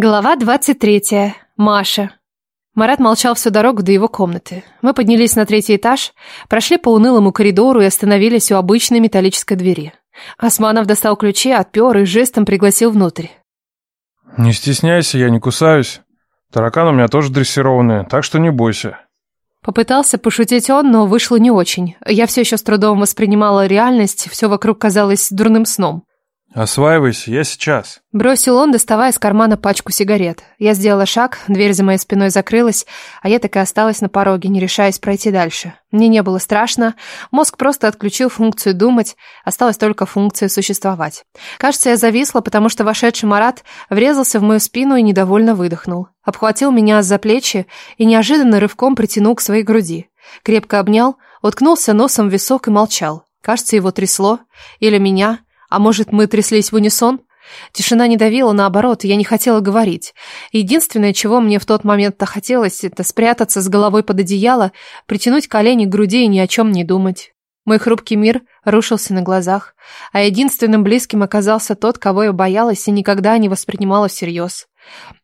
Глава 23. Маша. Марат молчал всю дорогу до его комнаты. Мы поднялись на третий этаж, прошли по унылому коридору и остановились у обычной металлической двери. Османов достал ключи, отпер и жестом пригласил внутрь. «Не стесняйся, я не кусаюсь. Тараканы у меня тоже дрессированные, так что не бойся». Попытался пошутить он, но вышло не очень. Я все еще с трудом воспринимала реальность, все вокруг казалось дурным сном. «Осваивайся, я сейчас». Бросил он, доставая из кармана пачку сигарет. Я сделала шаг, дверь за моей спиной закрылась, а я так и осталась на пороге, не решаясь пройти дальше. Мне не было страшно, мозг просто отключил функцию думать, осталась только функция существовать. Кажется, я зависла, потому что вошедший Марат врезался в мою спину и недовольно выдохнул. Обхватил меня за плечи и неожиданно рывком притянул к своей груди. Крепко обнял, уткнулся носом в висок и молчал. Кажется, его трясло. Или меня... А может, мы тряслись в унисон? Тишина не давила, наоборот, я не хотела говорить. Единственное, чего мне в тот момент-то хотелось, это спрятаться с головой под одеяло, притянуть колени к груди и ни о чем не думать. Мой хрупкий мир рушился на глазах, а единственным близким оказался тот, кого я боялась и никогда не воспринимала всерьез.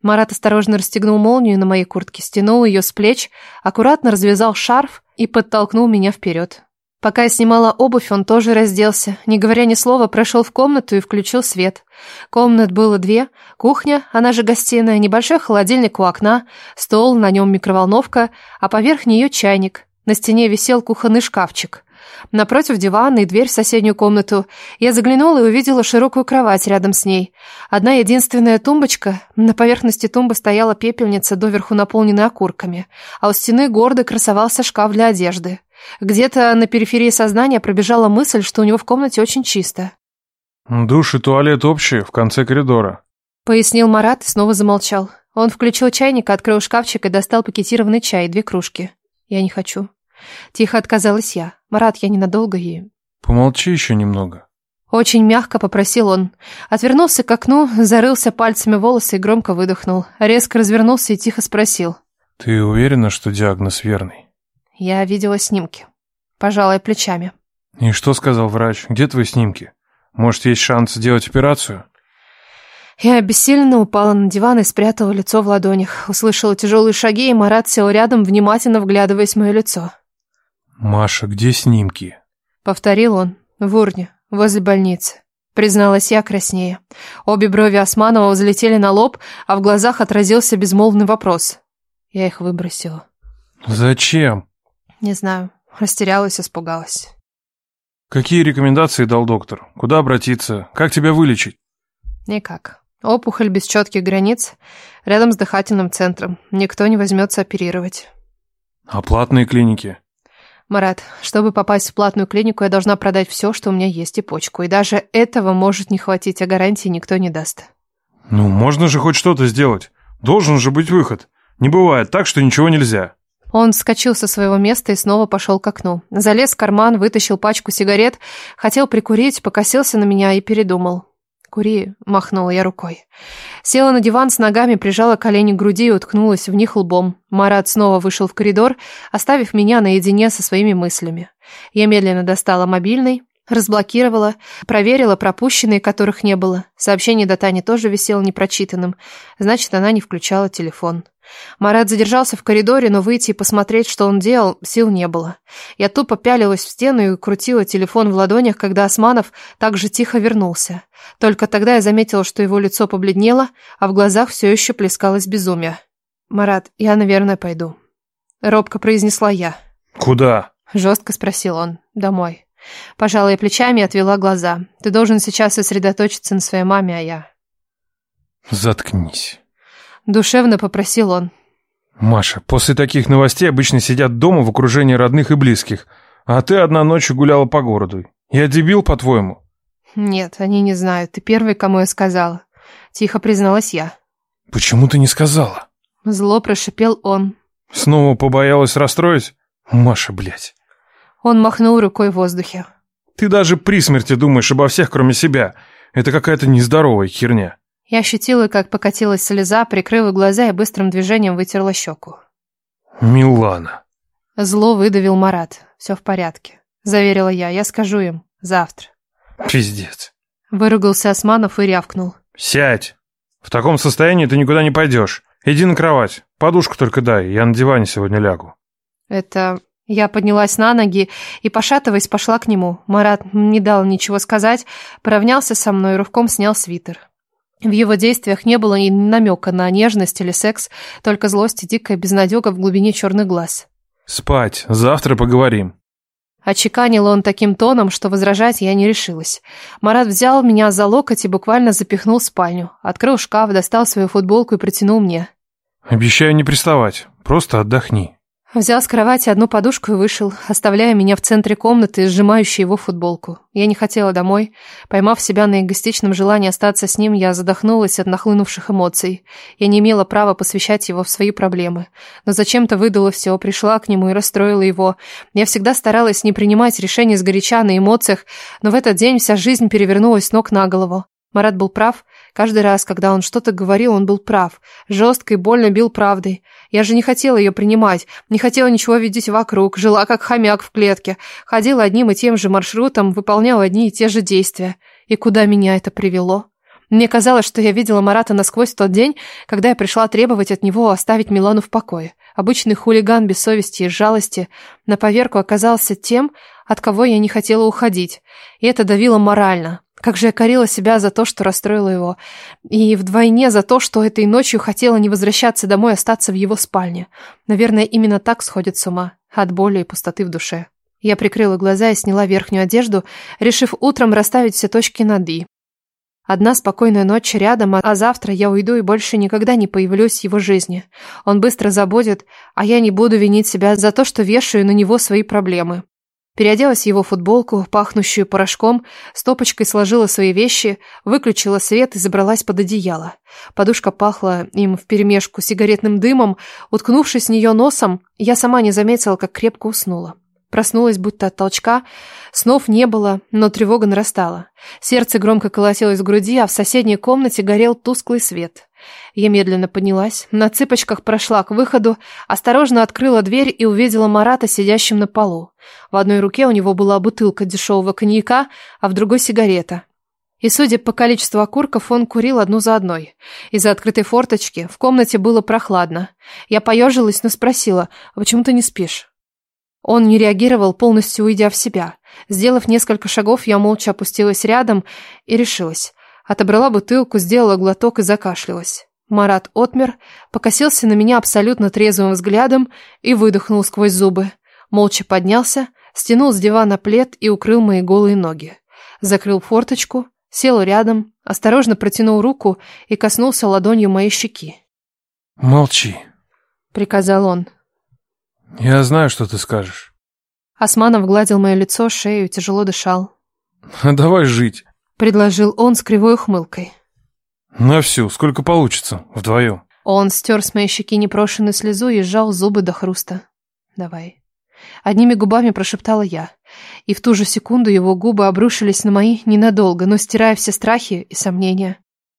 Марат осторожно расстегнул молнию на моей куртке, стянул ее с плеч, аккуратно развязал шарф и подтолкнул меня вперед. Пока я снимала обувь, он тоже разделся. Не говоря ни слова, прошел в комнату и включил свет. Комнат было две. Кухня, она же гостиная, небольшой холодильник у окна, стол, на нем микроволновка, а поверх нее чайник. На стене висел кухонный шкафчик. Напротив дивана и дверь в соседнюю комнату. Я заглянула и увидела широкую кровать рядом с ней. Одна единственная тумбочка. На поверхности тумбы стояла пепельница, доверху наполненная окурками. А у стены гордо красовался шкаф для одежды. Где-то на периферии сознания пробежала мысль, что у него в комнате очень чисто. «Душ и туалет общие, в конце коридора», — пояснил Марат и снова замолчал. Он включил чайник, открыл шкафчик и достал пакетированный чай и две кружки. «Я не хочу». Тихо отказалась я. «Марат, я ненадолго и...» «Помолчи еще немного». Очень мягко попросил он. Отвернулся к окну, зарылся пальцами в волосы и громко выдохнул. Резко развернулся и тихо спросил. «Ты уверена, что диагноз верный?» Я видела снимки. Пожалуй, плечами. И что сказал врач? Где твои снимки? Может, есть шанс сделать операцию? Я обессиленно упала на диван и спрятала лицо в ладонях. Услышала тяжелые шаги, и Марат сел рядом, внимательно вглядываясь в мое лицо. «Маша, где снимки?» Повторил он. В урне, возле больницы. Призналась я краснее. Обе брови Османова взлетели на лоб, а в глазах отразился безмолвный вопрос. Я их выбросила. «Зачем?» Не знаю. Растерялась, испугалась. Какие рекомендации дал доктор? Куда обратиться? Как тебя вылечить? Никак. Опухоль без четких границ, рядом с дыхательным центром. Никто не возьмется оперировать. А платные клиники? Марат, чтобы попасть в платную клинику, я должна продать все, что у меня есть, и почку. И даже этого может не хватить, а гарантии никто не даст. Ну, можно же хоть что-то сделать. Должен же быть выход. Не бывает так, что ничего нельзя. Он вскочил со своего места и снова пошел к окну. Залез в карман, вытащил пачку сигарет, хотел прикурить, покосился на меня и передумал. «Кури», — махнула я рукой. Села на диван с ногами, прижала колени к груди и уткнулась в них лбом. Марат снова вышел в коридор, оставив меня наедине со своими мыслями. Я медленно достала мобильный, разблокировала, проверила пропущенные, которых не было. Сообщение до Тани тоже висело непрочитанным, значит, она не включала телефон. Марат задержался в коридоре, но выйти и посмотреть, что он делал, сил не было. Я тупо пялилась в стену и крутила телефон в ладонях, когда Османов так же тихо вернулся. Только тогда я заметила, что его лицо побледнело, а в глазах все еще плескалось безумие. «Марат, я, наверное, пойду». Робко произнесла я. «Куда?» Жестко спросил он. «Домой». Пожала я плечами и отвела глаза. «Ты должен сейчас сосредоточиться на своей маме, а я...» «Заткнись». Душевно попросил он. Маша, после таких новостей обычно сидят дома в окружении родных и близких, а ты одна ночью гуляла по городу. Я дебил, по-твоему? Нет, они не знают. Ты первый, кому я сказала. Тихо призналась я. Почему ты не сказала? Зло прошипел он. Снова побоялась расстроить? Маша, блядь. Он махнул рукой в воздухе. Ты даже при смерти думаешь обо всех, кроме себя. Это какая-то нездоровая херня. Я ощутила, как покатилась слеза, прикрыла глаза и быстрым движением вытерла щеку. «Милана!» Зло выдавил Марат. «Все в порядке», — заверила я. «Я скажу им. Завтра». «Пиздец». Выругался Османов и рявкнул. «Сядь! В таком состоянии ты никуда не пойдешь. Иди на кровать. Подушку только дай, я на диване сегодня лягу. Это... Я поднялась на ноги и, пошатываясь, пошла к нему. Марат не дал ничего сказать, поравнялся со мной и рывком снял свитер. В его действиях не было ни намека на нежность или секс, только злость и дикая безнадега в глубине черных глаз. Спать, завтра поговорим. Очеканил он таким тоном, что возражать я не решилась. Марат взял меня за локоть и буквально запихнул в спальню. Открыл шкаф, достал свою футболку и протянул мне. Обещаю не приставать, просто отдохни. Взял с кровати одну подушку и вышел, оставляя меня в центре комнаты, сжимающей его футболку. Я не хотела домой. Поймав себя на эгоистичном желании остаться с ним, я задохнулась от нахлынувших эмоций. Я не имела права посвящать его в свои проблемы. Но зачем-то выдала все, пришла к нему и расстроила его. Я всегда старалась не принимать решения сгоряча на эмоциях, но в этот день вся жизнь перевернулась ног на голову. Марат был прав. Каждый раз, когда он что-то говорил, он был прав. Жестко и больно бил правдой. Я же не хотела ее принимать, не хотела ничего видеть вокруг, жила как хомяк в клетке, ходила одним и тем же маршрутом, выполняла одни и те же действия. И куда меня это привело? Мне казалось, что я видела Марата насквозь в тот день, когда я пришла требовать от него оставить Милану в покое. Обычный хулиган без совести и жалости на поверку оказался тем, от кого я не хотела уходить. И это давило морально. Как же я корила себя за то, что расстроила его. И вдвойне за то, что этой ночью хотела не возвращаться домой, а остаться в его спальне. Наверное, именно так сходит с ума. От боли и пустоты в душе. Я прикрыла глаза и сняла верхнюю одежду, решив утром расставить все точки над «и». Одна спокойная ночь рядом, а завтра я уйду и больше никогда не появлюсь в его жизни. Он быстро забудет, а я не буду винить себя за то, что вешаю на него свои проблемы. Переоделась в его футболку, пахнущую порошком, стопочкой сложила свои вещи, выключила свет и забралась под одеяло. Подушка пахла им вперемешку сигаретным дымом. Уткнувшись в нее носом, я сама не заметила, как крепко уснула. Проснулась будто от толчка. Снов не было, но тревога нарастала. Сердце громко колотилось в груди, а в соседней комнате горел тусклый свет. Я медленно поднялась, на цыпочках прошла к выходу, осторожно открыла дверь и увидела Марата сидящим на полу. В одной руке у него была бутылка дешевого коньяка, а в другой сигарета. И, судя по количеству окурков, он курил одну за одной. Из-за открытой форточки в комнате было прохладно. Я поежилась, но спросила, «А почему ты не спишь?» Он не реагировал, полностью уйдя в себя. Сделав несколько шагов, я молча опустилась рядом и решилась. Отобрала бутылку, сделала глоток и закашлялась. Марат отмер, покосился на меня абсолютно трезвым взглядом и выдохнул сквозь зубы. Молча поднялся, стянул с дивана плед и укрыл мои голые ноги. Закрыл форточку, сел рядом, осторожно протянул руку и коснулся ладонью моей щеки. «Молчи», — приказал он. «Я знаю, что ты скажешь». Османов гладил мое лицо, шею, тяжело дышал. «Давай жить», — предложил он с кривой ухмылкой. «На всю, сколько получится, вдвоем». Он стер с моей щеки непрошенную слезу и сжал зубы до хруста. «Давай». Одними губами прошептала я. И в ту же секунду его губы обрушились на мои ненадолго, но стирая все страхи и сомнения.